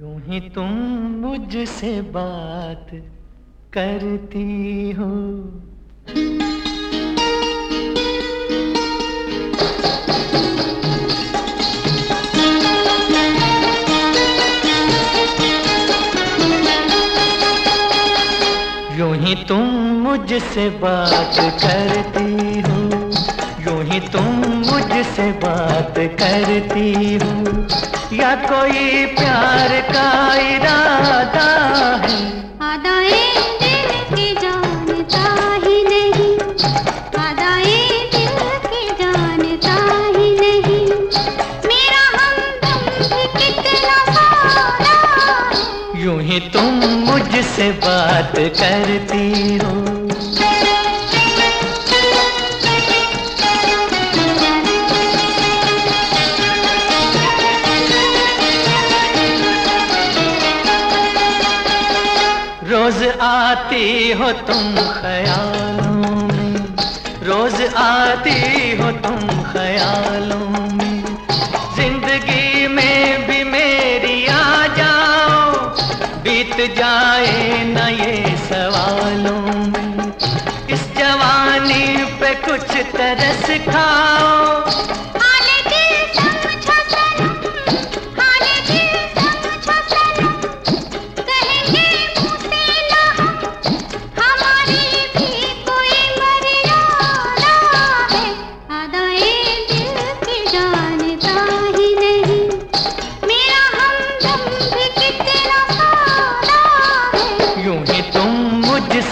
यूँ ही तुम मुझसे बात करती हो। यूँ ही तुम मुझसे बात करती हो। यूँ ही तुम मुझसे बात करती हो। या कोई प्यार का इरादा है? आदाए दिल की जानता ही नहीं। आदाए दिल की जानता ही नहीं। मेरा हमदम भी कितना सारा यूँ ही तुम मुझसे बात करती हो। रोज आती हो तुम ख्यालों में। रोज आती हो तुम ख्यालों में। ज़िंदगी में भी मेरी आ जाओ, बीत जाए न ये सवालों में। इस जवानी पे कुछ तरस खाओ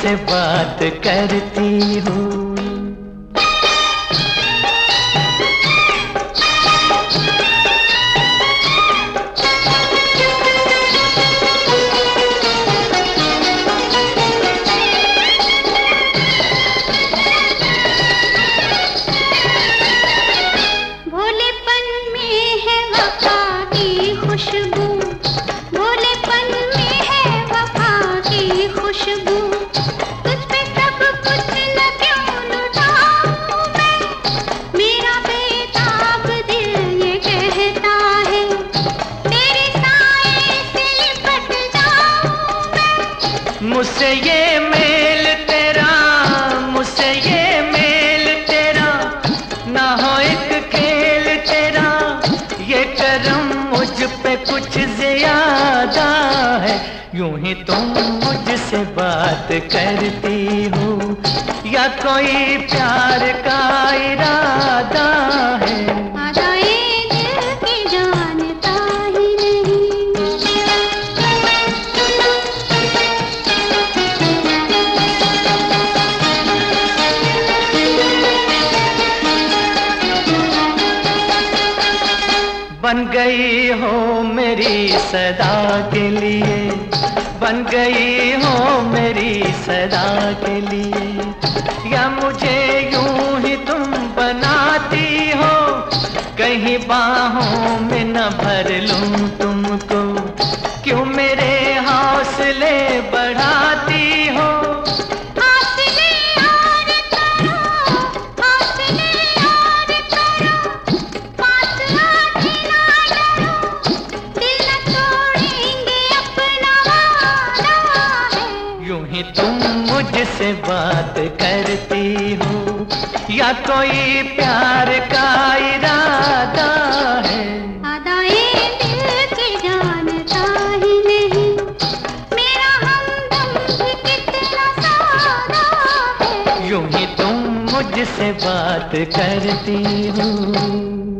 मुझसे बात करती हो। ये मेल तेरा, मुझसे ये मेल तेरा। ना हो एक खेल तेरा, ये करम मुझ पे कुछ ज़्यादा है। यूँ ही तुम मुझसे बात करती हो, या कोई प्यार का इरादा बन गई हो मेरी सदा के लिए। बन गई हो मेरी सदा के लिए। या मुझे यूँ ही तुम बनाती हो, कहीं बाहों में न भर लूँ तुमको। क्यों मेरे हौसले बढ़ाती ही तुम मुझसे बात करती हो। या कोई प्यार का इरादा है? ही है। ही तुम मुझसे बात करती हो।